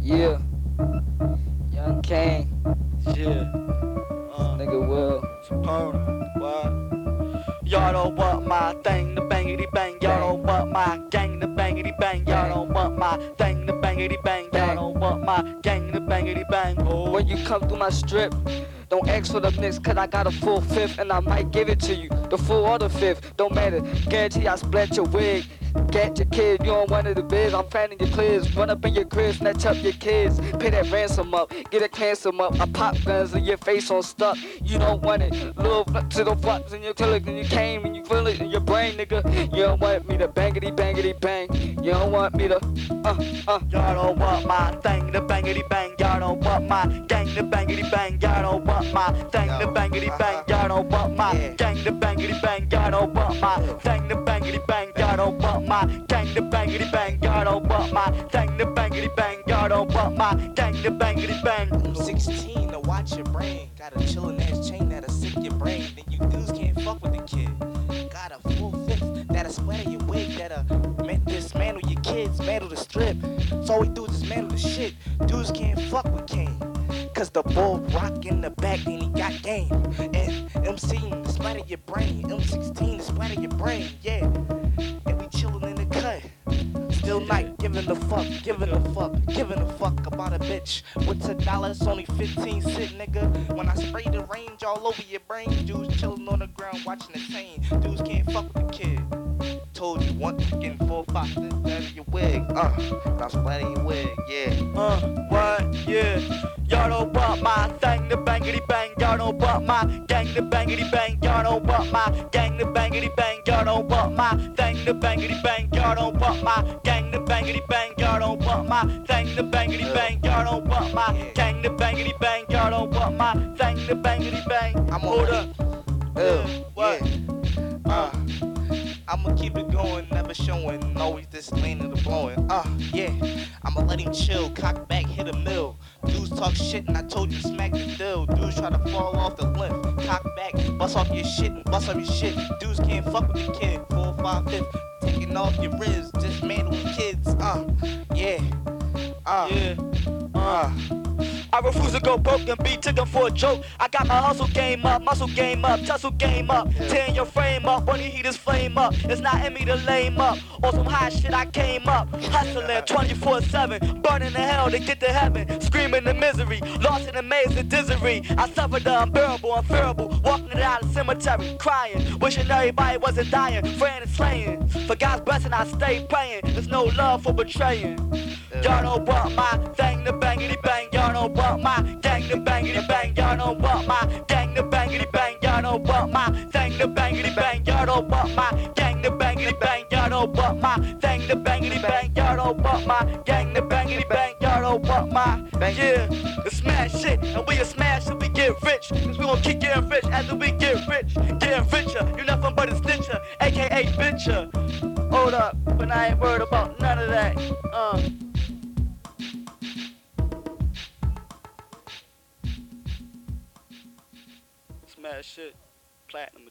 Yeah. Young Kane. Yeah. Uh, Nigga Will. Supernal. What? Y'all don't want my thing, the bangity bang. Y'all don't want my gang, the bangity bang. Y'all don't want my thing, the bangity bang. Y'all don't want my gang, the bangity bang. Oh. When you come through my strip, don't ask for the mix, cause I got a full fifth and I might give it to you. The full or the fifth, don't matter. Guarantee I split your wig. Get your kid, you on one of the bids. I'm fanning your clears. Run up in your crib, snatch up your kids. Pay that ransom up, get a ransom up. I pop guns in your face on stuck. You don't want it. Little to the fucks in your click and you came and you feel it in your brain, nigga. You don't want me to bangity bangity bang. You don't want me to uh uh. Y'all don't want my thing, the bangity bang. Want my gang, the bangity bang. Y'all don't want my thing, the bangity bang. Y'all don't want my gang, the bangity bang. Y'all don't want my thing, the bangity bang. Y'all don't want my gang, the bangity bang. Y'all don't want my thing, the bangity bang. Y'all don't want my gang, the bangity bang. I'm 16 to watch your brain. Got a chillin' ass chain that'll sick your brain. Then you dudes can't fuck with the kid. Got a full fifth that'll splatter your wig. That'll dismantle your kids, mantle the strip. So we do the shit. Dudes can't fuck with Kane. Cause the ball rock in the back, then he got game. And MC to splatter your brain. M16 to splatter your brain, yeah. And we chillin' in the cut. Still not giving a fuck, giving a fuck, giving a fuck about a bitch. What's a dollar? It's only 15 cent, nigga. When I spray the range all over your brain, dudes chillin' on the ground watching the scene. Dudes can't fuck with the kid. Told you once, getting four, five, six out of your wig. Uh, now splatter your wig, yeah. Uh, what? Yeah. Y'all don't want my thing, the bangity bang. Y'all don't want my gang, the bangity bang. Y'all don't want my gang, the bangity bang. Y'all don't want my thing, the bangity bang. Y'all don't want my gang, the bangity bang. Y'all don't want my thing, the bangity bang. Y'all don't want my gang, the bangity bang. Y'all don't want my thing, the bangity bang. I'm Hold on I'ma keep it going, never showing, always this lane of the blowing. Uh, yeah. I'ma let him chill, cock back, hit a mill. Dudes talk shit and I told you smack the deal. Dudes try to fall off the limb, cock back, bust off your shit and bust off your shit. Dudes can't fuck with the kid. Four, five, fifth, taking off your ribs, dismantling kids. Uh, yeah. Uh, Yeah. uh. I refuse to go broke and be taken for a joke. I got my hustle game up, muscle game up, tussle game up. Tearing your frame up when heat this flame up. It's not in me to lame up. On some high shit I came up. Hustling 24 7. Burning the hell to get to heaven. Screaming the misery. Lost in the maze of misery. I suffered the unbearable, unbearable. Walking it out of the cemetery. Crying. Wishing everybody wasn't dying. Praying and slaying. For God's blessing I stay praying. There's no love for betraying. Y'all don't want my thing the bangity bang. Don't want my gang the bangity bang. Y'all don't want my gang the bangity bang. Y'all don't want my thing the bangity bang. Y'all don't want my gang the bangity bang. Y'all don't want my thing the bangity bang. Y'all don't want my gang the bangity bang. Y'all don't want my yeah. The smash shit and we a smash till we get rich. Cause we gon' keep getting rich after we get rich. Getting richer. You nothing but a snitcher, aka bitcher. Hold up, but I ain't worried about none of that. Uh. that shit platinum.